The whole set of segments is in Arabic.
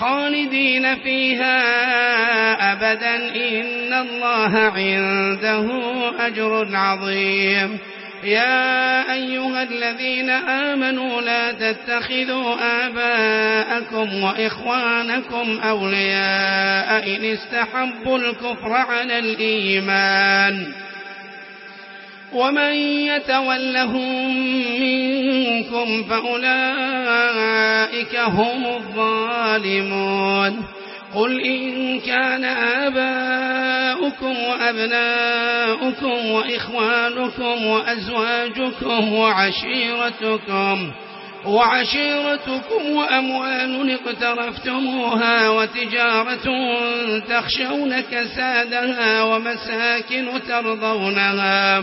خالدين فيها أبدا. إن الله عنده أجر عظيم. يا أيها الذين آمنوا لا تتخذوا آباءكم وإخوانكم أولياء إن استحبوا الكفر على الإيمان. ومن يتولهم منكم فأولئك هم الظالمون قل إن كان آباؤكم وأبناؤكم وإخوانكم وأزواجكم وعشيرتكم وعشيرتكم وأموال اقترفتموها وتجارة تخشون كسادها ومساكن ترضونها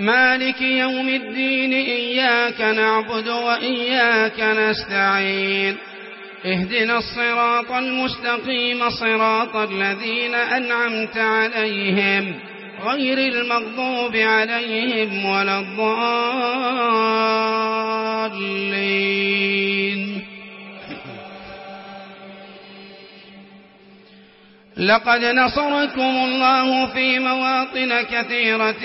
مالك يوم الدين إياك نعبد وإياك نستعين. اهدنا الصراط المستقيم صراط الذين أنعمت عليهم غير المغضوب عليهم ولا الضالين. لقد نصركم الله في مواطن كثيرة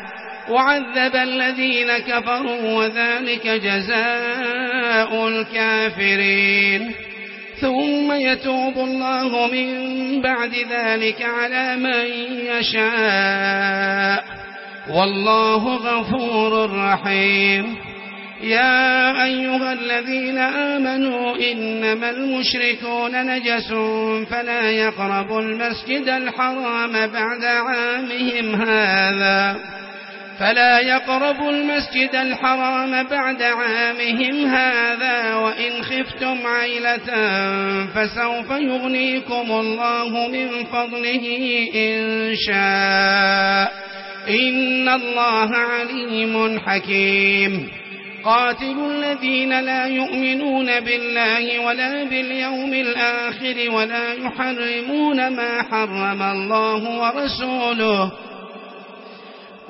وعذب الذين كفروا وذلك جزاء الكافرين. ثم يتوب الله من بعد ذلك على من يشاء. والله غفور رحيم. يا أيها الذين آمنوا إنما المشركون نجس فلا يقربوا المسجد الحرام بعد عامهم هذا. فلا يقربوا المسجد الحرام بعد عامهم هذا وإن خفتم عيلة فسوف يغنيكم الله من فضله إن شاء إن الله عليم حكيم قاتلوا الذين لا يؤمنون بالله ولا باليوم الآخر ولا يحرمون ما حرم الله ورسوله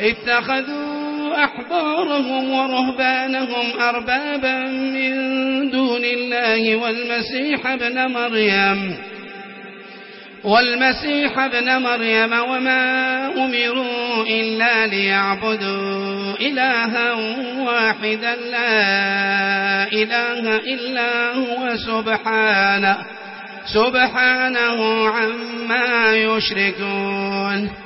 اتخذوا أحبارهم ورهبانهم أربابا من دون الله والمسيح ابن مريم والمسيح ابن مريم وما أمروا إلا ليعبدوا إلها واحدا لا إله إلا هو سبحانه سبحانه عما يشركون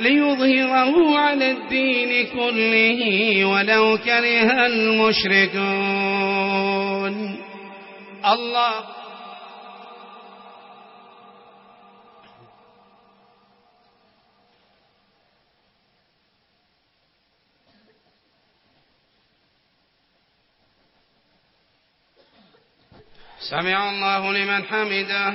ليظهره على الدين كله ولو كره المشركون. الله سمع الله لمن حمده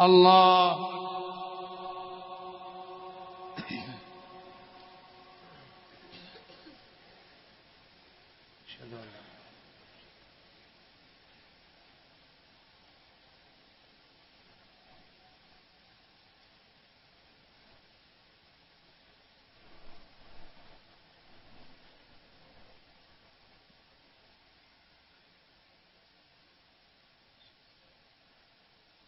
الله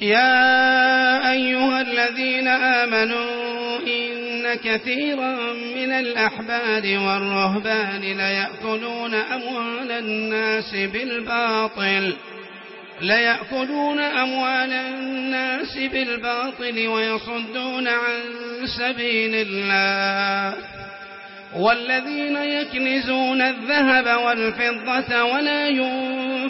يا أيها الذين آمنوا إن كثيرا من الأحبار والرهبان ليأكلون أموال الناس بالباطل ليأكلون أموال الناس بالباطل ويصدون عن سبيل الله. والذين يكنزون الذهب والفضة ولا ينفقون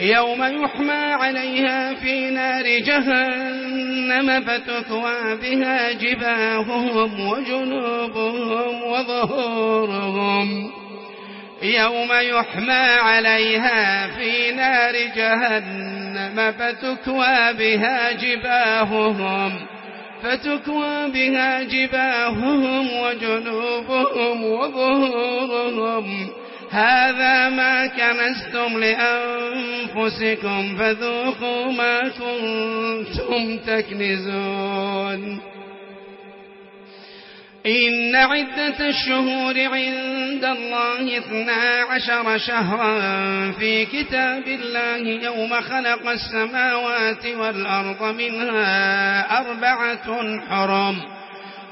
يوم يحمى عليها في نار جهنم فتكوى بها جباههم وجنوبهم وظهورهم. يوم يحمى عليها في نار جهنم فتكوى بها جباههم فتكوى بها جباههم وجنوبهم وظهورهم. هذا ما كنستم لأنفسكم فذوقوا ما كنتم تكنزون. إن عدة الشهور عند الله اثنا عشر شهرا في كتاب الله يوم خلق السماوات والأرض منها أربعة حرم.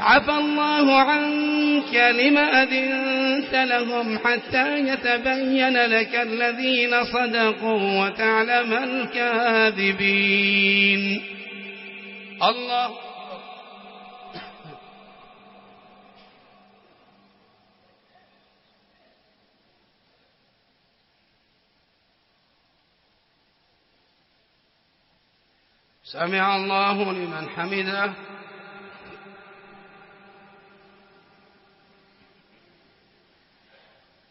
عفى الله عنك لما أذنت لهم حتى يتبين لك الذين صدقوا وتعلم الكاذبين. الله سمع الله لمن حمده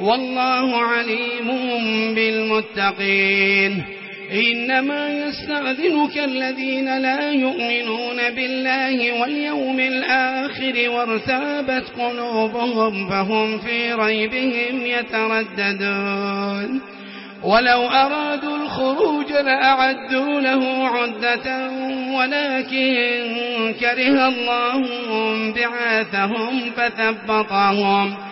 والله عليم بالمتقين. إنما يستأذنك الذين لا يؤمنون بالله واليوم الآخر وارتابت قلوبهم فهم في ريبهم يترددون. ولو أرادوا الخروج لأعدوا له عدة ولكن كره الله بعاثهم فثبطهم.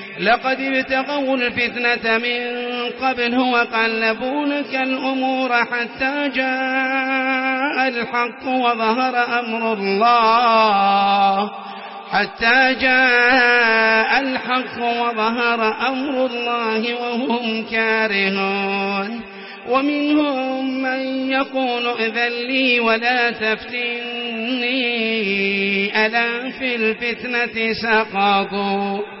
لقد ابتغوا الفتنة من قبل وقلبوا لك الأمور حتى جاء الحق وظهر أمر الله. حتى جاء الحق وظهر أمر الله وهم كارهون. ومنهم من يقول إذن لي ولا تفتني ألا في الفتنة سقطوا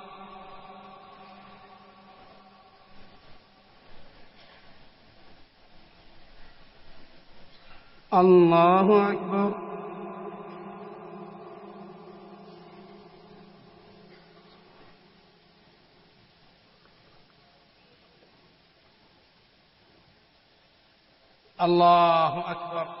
اللہ اکبر اللہ اکبر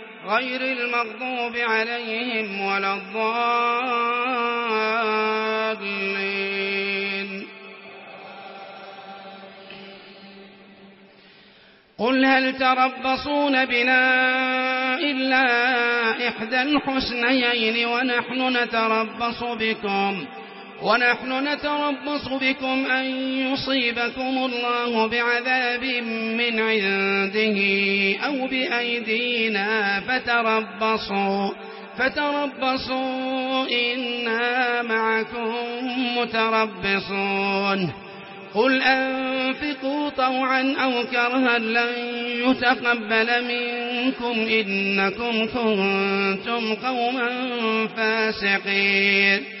غير المغضوب عليهم ولا الضالين. قل هل تربصون بنا إلا إحدى الحسنيين ونحن نتربص بكم؟ ونحن نتربص بكم أن يصيبكم الله بعذاب من عنده أو بأيدينا فتربصوا فتربصوا إنا معكم متربصون. قل أنفقوا طوعا أو كرها لن يتقبل منكم إنكم كنتم قوما فاسقين.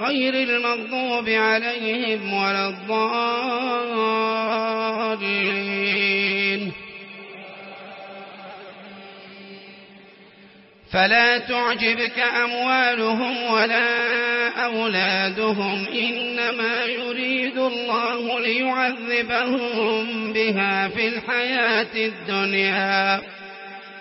غير المغضوب عليهم ولا الضالين. فلا تعجبك أموالهم ولا أولادهم إنما يريد الله ليعذبهم بها في الحياة الدنيا.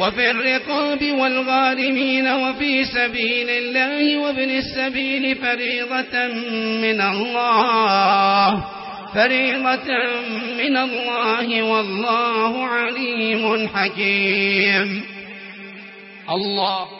وفي الرقاب والغارمين وفي سبيل الله وابن السبيل فريضة من الله. فريضة من الله والله عليم حكيم. الله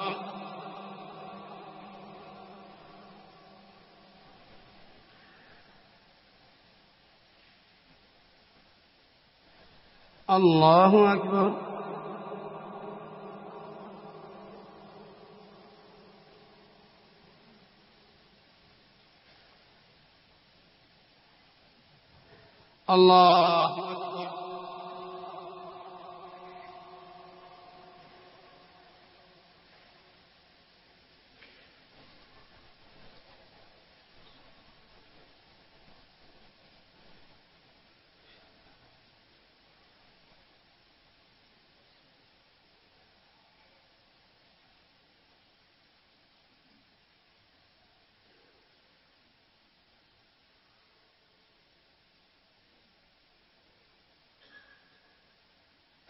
اللہ اکبر اللہ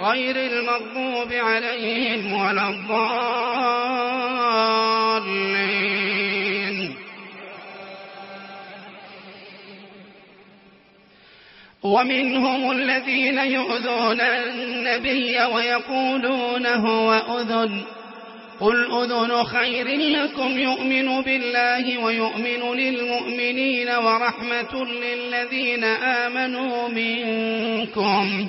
غير المغضوب عليهم ولا الضالين. ومنهم الذين يؤذون النبي ويقولون هو أذن. قل أذن خير لكم. يؤمن بالله ويؤمن للمؤمنين ورحمة للذين آمنوا منكم.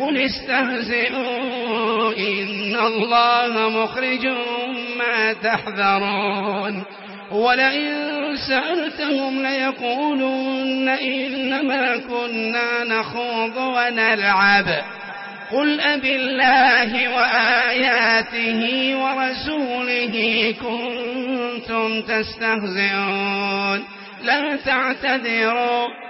قل استهزئوا إن الله مخرج ما تحذرون. ولئن سألتهم ليقولون إنما كنا نخوض ونلعب. قل أب الله وآياته ورسوله كنتم تستهزئون. لا تعتذروا.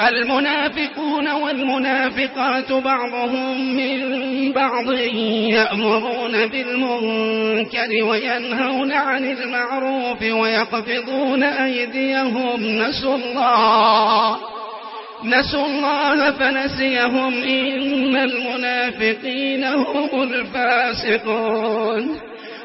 المنافقون والمنافقات بعضهم من بعض يأمرون بالمنكر وينهون عن المعروف ويقفضون أيديهم. نسوا الله نسوا الله فنسيهم. إن المنافقين هم الفاسقون.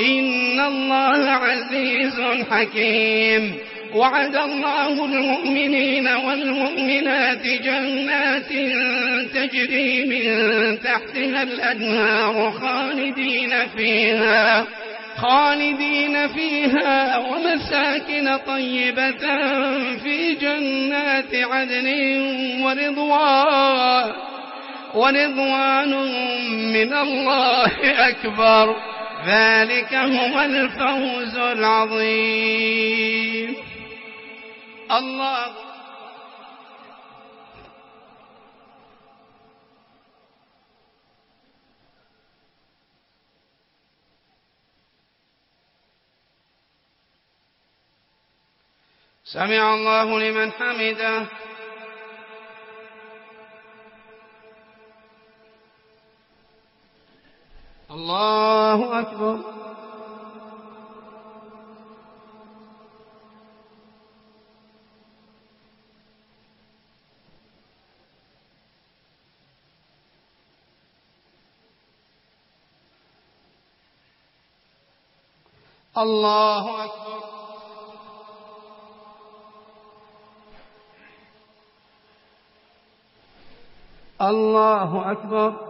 إن الله عزيز حكيم. وعد الله المؤمنين والمؤمنات جنات تجري من تحتها الأدهار خالدين فيها. خالدين فيها ومساكن طيبة في جنات عدن ورضوان. ورضوان من الله أكبر. ذلك هو الفوز العظيم. الله سمع الله لمن حمده الله أكبر الله أكبر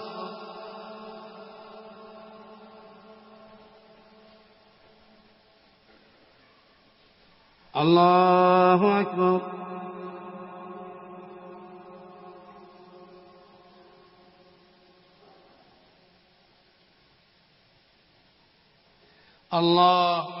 الله أكبر الله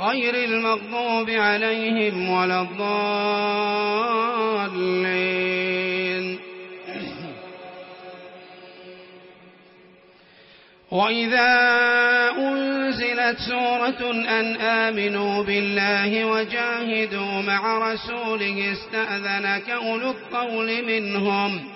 غير المغضوب عليهم ولا الضالين. وإذا أنزلت سورة أن آمنوا بالله وجاهدوا مع رسوله استأذنك أولو الطول منهم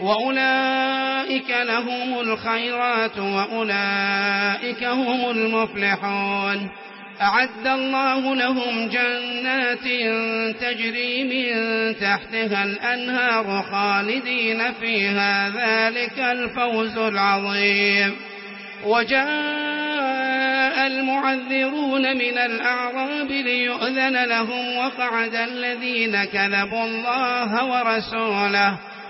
وأولئك لهم الخيرات وأولئك هم المفلحون أعد الله لهم جنات تجري من تحتها الأنهار خالدين فيها ذلك الفوز العظيم وجاء المعذرون من الأعراب ليؤذن لهم وقعد الذين كذبوا الله ورسوله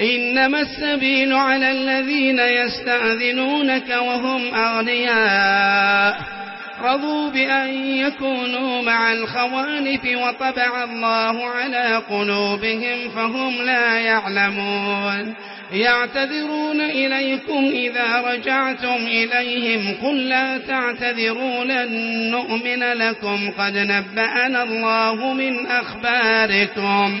إنما السبيل على الذين يستأذنونك وهم أغنياء. رضوا بأن يكونوا مع الخوانف وطبع الله على قلوبهم فهم لا يعلمون. يعتذرون إليكم إذا رجعتم إليهم قل لا تعتذرون أن نؤمن لكم. قد نبأنا الله من أخباركم.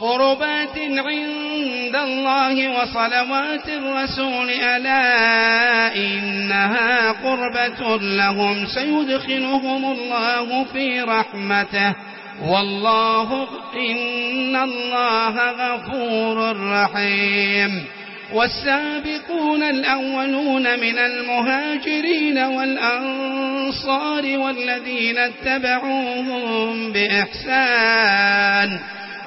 قربات عند الله وصلوات الرسول ألا إنها قربة لهم سيدخلهم الله في رحمته. والله إن الله غفور رحيم. والسابقون الأولون من المهاجرين والأنصار والذين اتبعوهم بإحسان.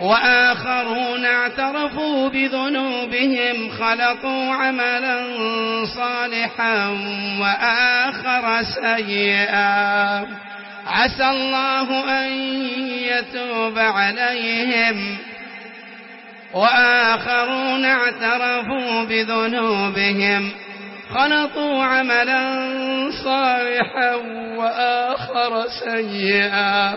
وآخرون اعترفوا بذنوبهم خلقوا عملا صالحا وآخر سيئا. عسى الله أن يتوب عليهم. وآخرون اعترفوا بذنوبهم خلطوا عملا صالحا وآخر سيئا.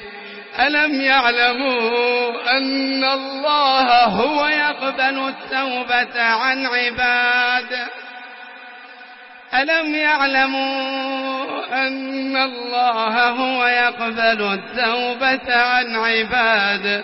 ألم يعلموا أن الله هو يقبل التوبة عن عباد؟ ألم يعلموا أن الله هو يقبل التوبة عن عباد؟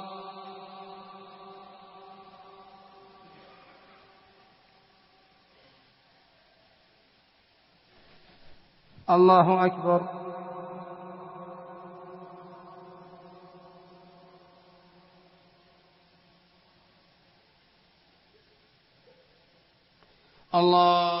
الله أكبر الله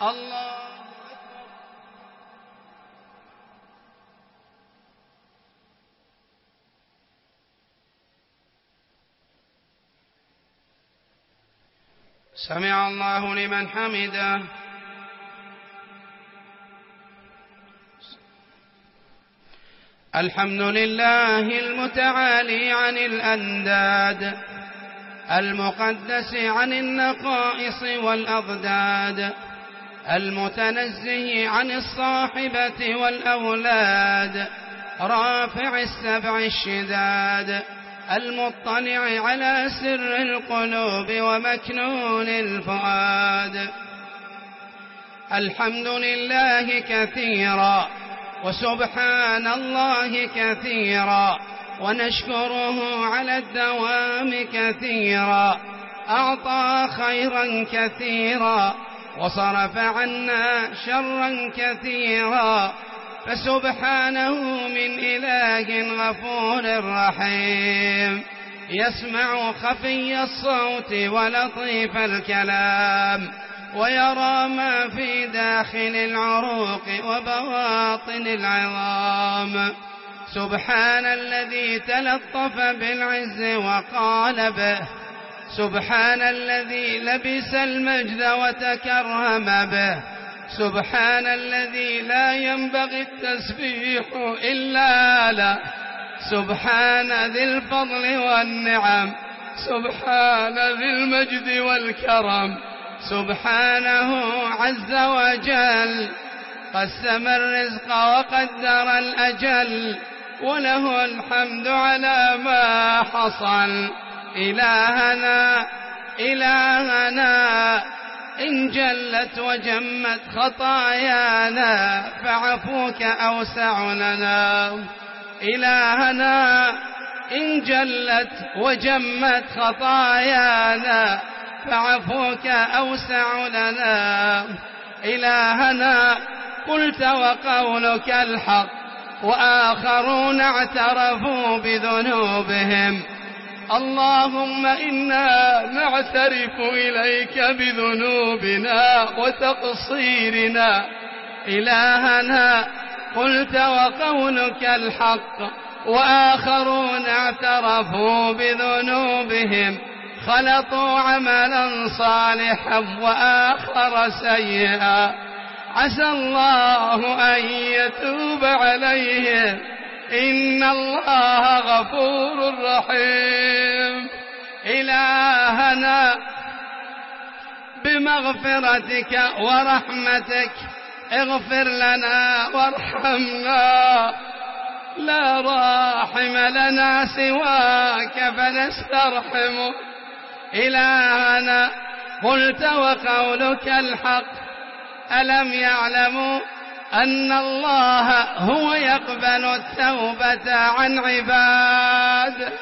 اللہ سمع الله لمن حمده الحمد لله المتعالي عن الأنداد المقدس عن النقائص والأضداد المتنزه عن الصاحبة والأولاد رافع السبع الشداد المطلع على سر القلوب ومكنون الفؤاد. الحمد لله كثيرا وسبحان الله كثيرا ونشكره على الدوام كثيرا أعطى خيرا كثيرا وصرف عنا شرا كثيرا فسبحانه من إله غفور رحيم. يسمع خفي الصوت ولطيف الكلام ويرى ما في داخل العروق وبواطن العظام. سبحان الذي تلطف بالعز وقال به سبحان الذي لبس المجد وتكرم به. سبحان الذي لا ينبغي التسبيح إلا له. سبحان ذي الفضل والنعم. سبحان ذي المجد والكرم. سبحانه عز وجل. قسم الرزق وقدر الأجل. وله الحمد على ما حصل. إلهنا إلهنا إن جلت وجمت خطايانا فعفوك أوسع لنا. إلهنا إن جلت وجمت خطايانا فعفوك أوسع لنا. إلهنا قلت وقولك الحق وآخرون اعترفوا بذنوبهم. اللهم إنا نعترف إليك بذنوبنا وتقصيرنا. إلهنا قلت وقولك الحق وآخرون اعترفوا بذنوبهم. خلطوا عملا صالحا وآخر سيئا. عسى الله أن يتوب عليهم. إن الله غفور رحيم. إلهنا بمغفرتك ورحمتك اغفر لنا وارحمنا. لا راحم لنا سواك فنسترحم. إلهنا قلت وقولك الحق ألم يعلموا أن الله هو يقبل التوبة عن عباد.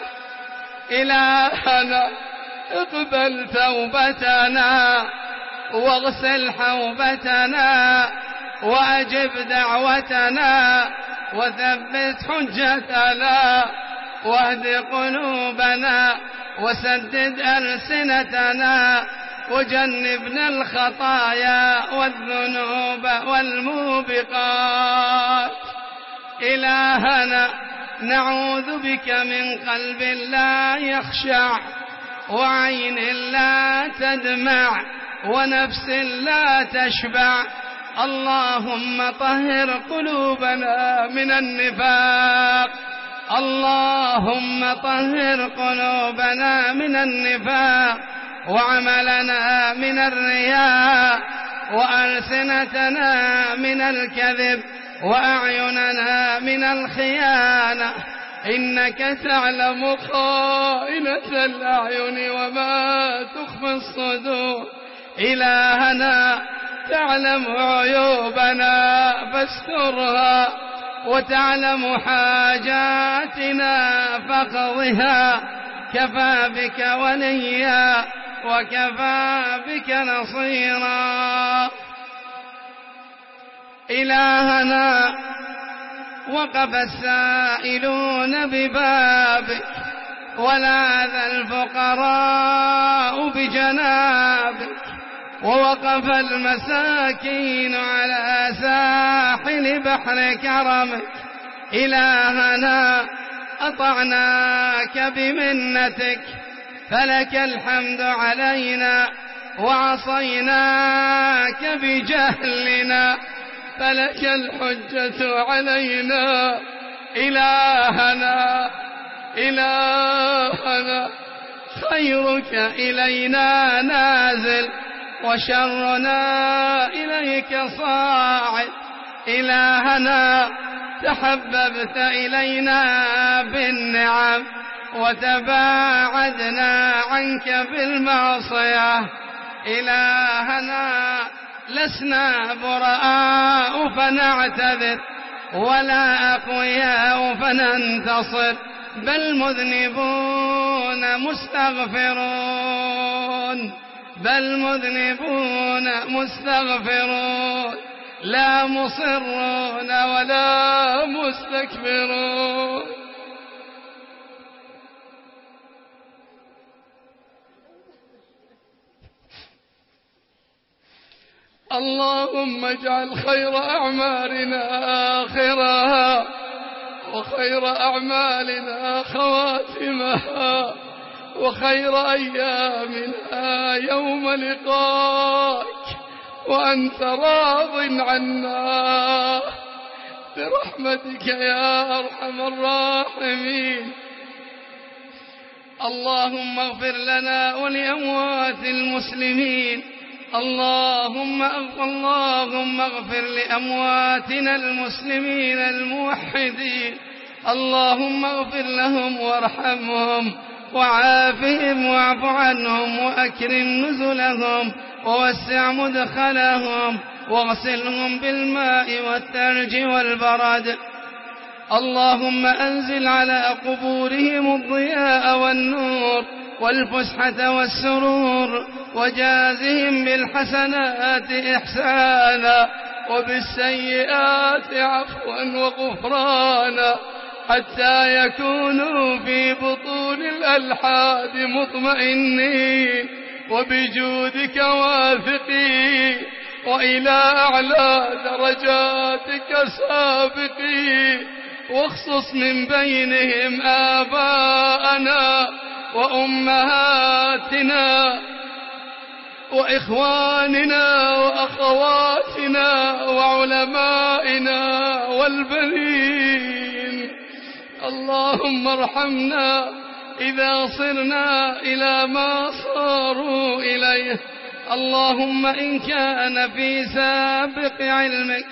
إلهنا اقبل توبتنا واغسل حوبتنا وأجب دعوتنا وثبت حجتنا واهد قلوبنا وسدد ألسنتنا وجنبنا الخطايا والذنوب والموبقات. إلهنا نعوذ بك من قلب لا يخشع وعين لا تدمع ونفس لا تشبع. اللهم طهر قلوبنا من النفاق. اللهم طهر قلوبنا من النفاق. وعملنا من الرياء وألسنتنا من الكذب وأعيننا من الخيانة. إنك تعلم خائنة الأعين وما تخفي الصدور. إلهنا تعلم عيوبنا فاسترها وتعلم حاجاتنا فقضها كفى بك وليا وكفى بك نصيرا. إلهنا وقف السائلون ببابك ولاذ الفقراء بجنابك ووقف المساكين على ساحل بحر كرمك إلهنا أطعناك بمنتك. فلك الحمد علينا وعصيناك بجهلنا. فلك الحجة علينا. إلهنا إلهنا. خيرك إلينا نازل وشرنا إليك صاعد. إلهنا تحببت إلينا بالنعم. وتباعدنا عنك بالمعصية إلهنا لسنا براء فنعتذر ولا أقوياء فننتصر. بل مذنبون مستغفرون. بل مذنبون مستغفرون. لا مصرون ولا مستكبرون. اللهم اجعل خير أعمالنا آخرها وخير أعمالنا خواتمها وخير أيامنا يوم لقائك وأنت راض عنا برحمتك يا أرحم الراحمين. اللهم اغفر لنا ولأموات المسلمين اللهم اللهم اغفر لأمواتنا المسلمين الموحدين. اللهم اغفر لهم وارحمهم وعافهم واعف عنهم وأكرم نزلهم ووسع مدخلهم واغسلهم بالماء والثلج والبرد. اللهم أنزل على قبورهم الضياء والنور. والفسحة والسرور وجازهم بالحسنات إحسانا وبالسيئات عفوا وغفرانا حتى يكونوا في بطون الألحاد مطمئنين وبجودك واثقين وإلى أعلى درجاتك سابقين واخصص من بينهم آباءنا وأمهاتنا وإخواننا وأخواتنا وعلمائنا والبنين. اللهم ارحمنا إذا صرنا إلى ما صاروا إليه. اللهم إن كان في سابق علمك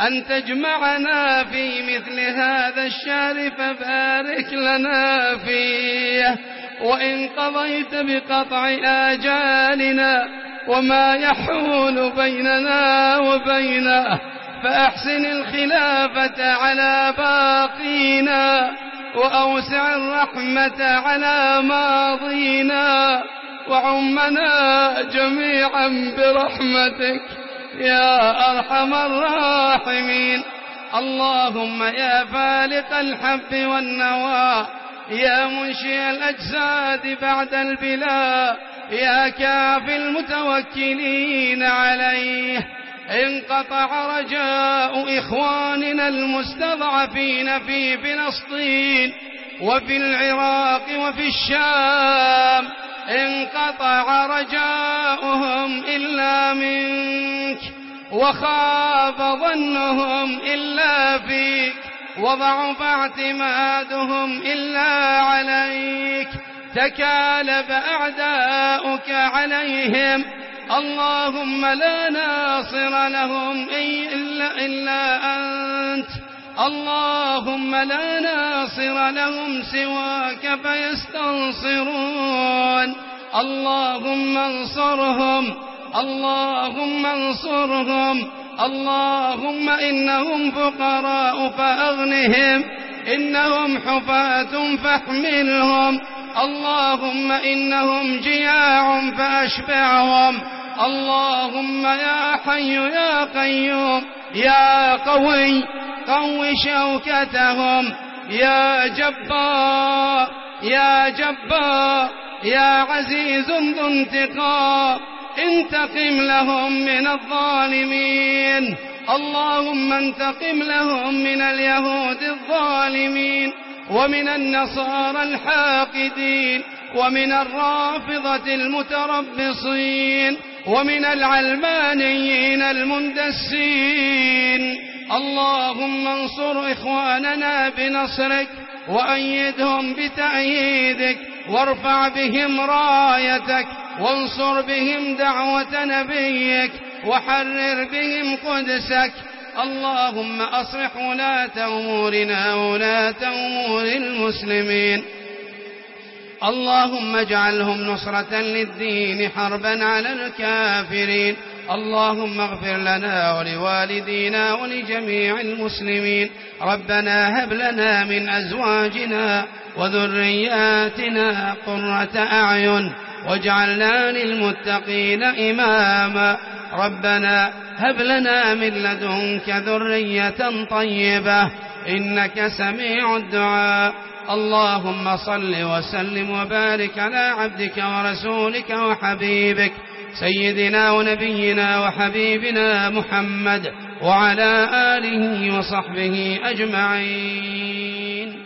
أن تجمعنا في مثل هذا الشهر فبارك لنا فيه. وإن قضيت بقطع آجالنا وما يحول بيننا وبينه فأحسن الخلافة على باقينا وأوسع الرحمة على ماضينا وعمنا جميعا برحمتك يا أرحم الراحمين اللهم يا فالق الحب والنوى يا منشئ الأجساد بعد البلا يا كاف المتوكلين عليه. انقطع رجاء إخواننا المستضعفين في فلسطين وفي العراق وفي الشام. انقطع رجاؤهم إلا منك وخاب ظنهم إلا فيك. وضعف اعتمادهم إلا عليك تكالب أعداؤك عليهم اللهم لا ناصر لهم إلا, إلا أنت اللهم لا ناصر لهم سواك فيستنصرون اللهم انصرهم اللهم انصرهم اللهم إنهم فقراء فأغنهم إنهم حفاة فاحملهم. اللهم إنهم جياع فأشبعهم. اللهم يا حي يا قيوم يا قوي قو شوكتهم. يا جبار يا جبار يا عزيز ذو انتقام. انتقم لهم من الظالمين. اللهم انتقم لهم من اليهود الظالمين ومن النصارى الحاقدين ومن الرافضة المتربصين ومن العلمانيين المندسين. اللهم انصر إخواننا بنصرك وأيدهم بتأييدك وارفع بهم رايتك وانصر بهم دعوة نبيك وحرر بهم قدسك. اللهم أصلح ولاة أمورنا ولاة أمور المسلمين. اللهم اجعلهم نصرة للدين حربا على الكافرين. اللهم اغفر لنا ولوالدينا ولجميع المسلمين. ربنا هب لنا من أزواجنا وذرياتنا قرة أعين واجعلنا للمتقين إماما. ربنا هب لنا من لدنك ذرية طيبة إنك سميع الدعاء. اللهم صل وسلم وبارك على عبدك ورسولك وحبيبك سيدنا ونبينا وحبيبنا محمد وعلى آله وصحبه أجمعين.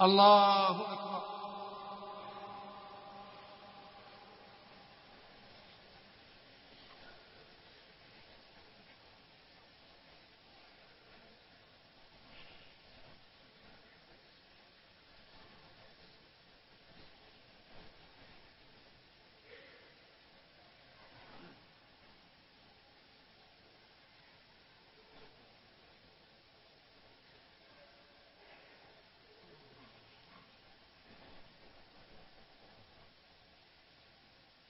الله